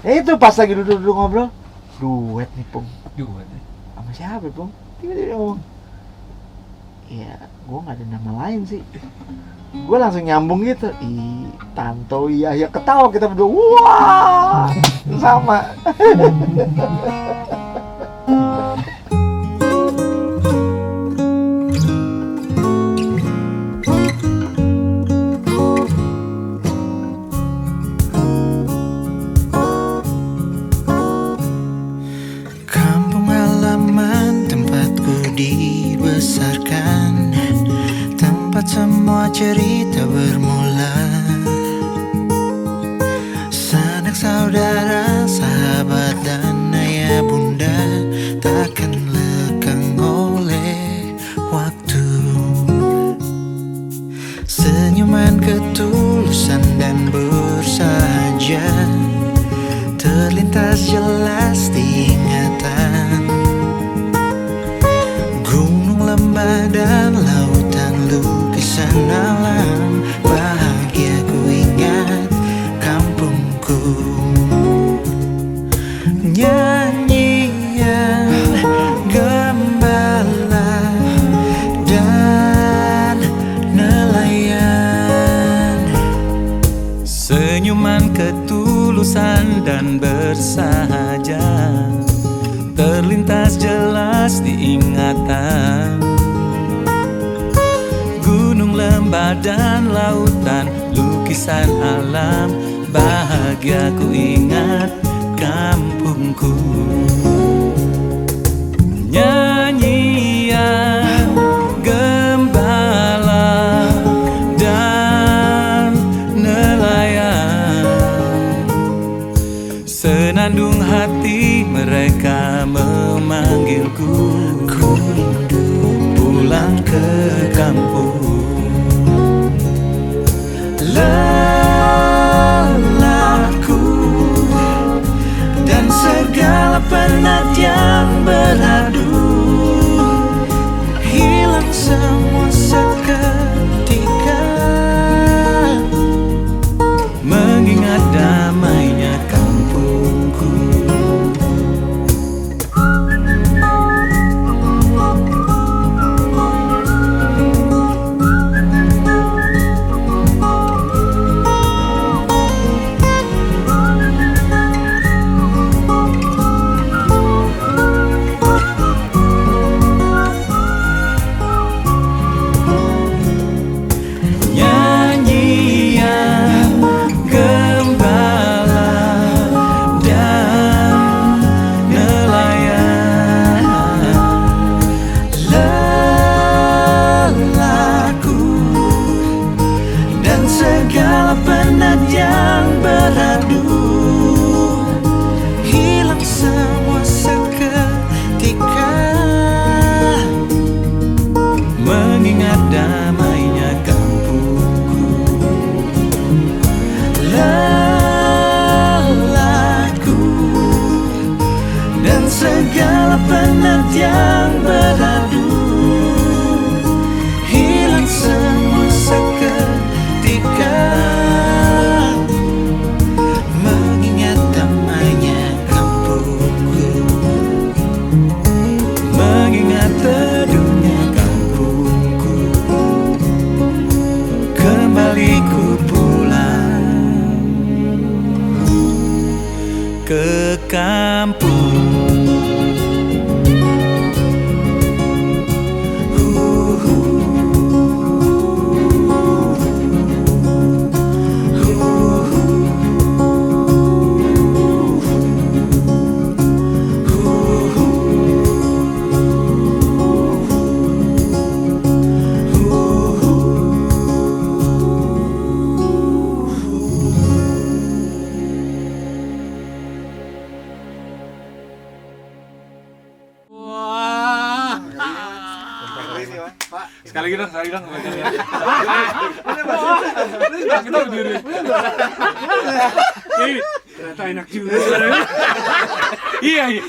Eh itu pas lagi duduk-duduk ngobrol, duet nih Pung. Duet. Sama siapa Pung? Tiba-tiba ngomong, Iya, gua nggak ada nama lain sih. Gue langsung nyambung gitu. Ih, Tanto iya ya ketawa kita berdua. Wah, sama. Tempat semua cerita bermula. Sanak saudara, sahabat dan ayah bunda Takkan lekang oleh waktu. Senyuman ketulusan dan bersahaja Terlintas jelas diingatan Gunung, lembah, dan ketulusan dan bersahaja. Terlintas jelas diingatan Gunung, lembah, dan lautan Lukisan alam Bahagia ku ingat kampungku. Nyanyian Senandung hati mereka memanggilku. Ku pulang ke kampung Mengingat damainya kampungku. Lelahku Dan segala penat yang beradu Ke kampung Sekali lagi dong, sekali dong. Kita berdiri. Ih, ternyata enak juga. Iya, iya.